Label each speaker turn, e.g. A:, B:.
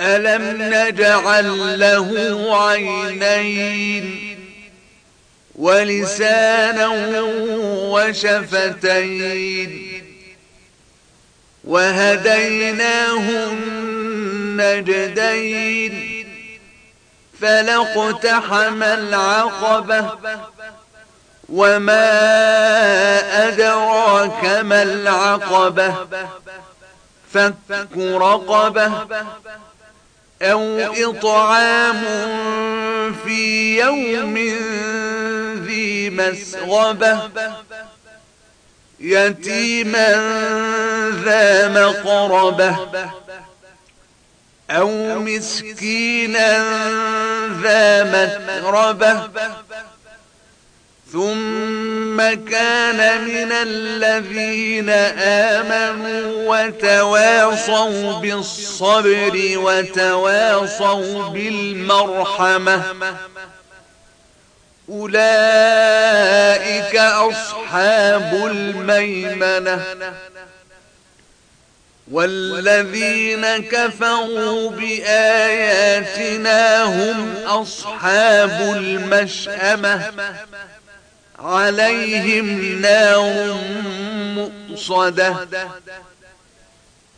A: ألم نجعل له عينين ولسانا وشفتين وهديناه النجدين فلقتحم العقبة وما أدراك ما العقبة فك رقبة أو إطعام في يوم ذي مسغبة يتيما ذا مقربة أو مسكينا ذا متربة ثم كان من الذين آمنوا وتواصوا بالصبر وتواصوا بالمرحمة أولئك أصحاب الميمنة والذين كفروا بآياتنا هم أصحاب المشأمة عليهم نار مؤصدة.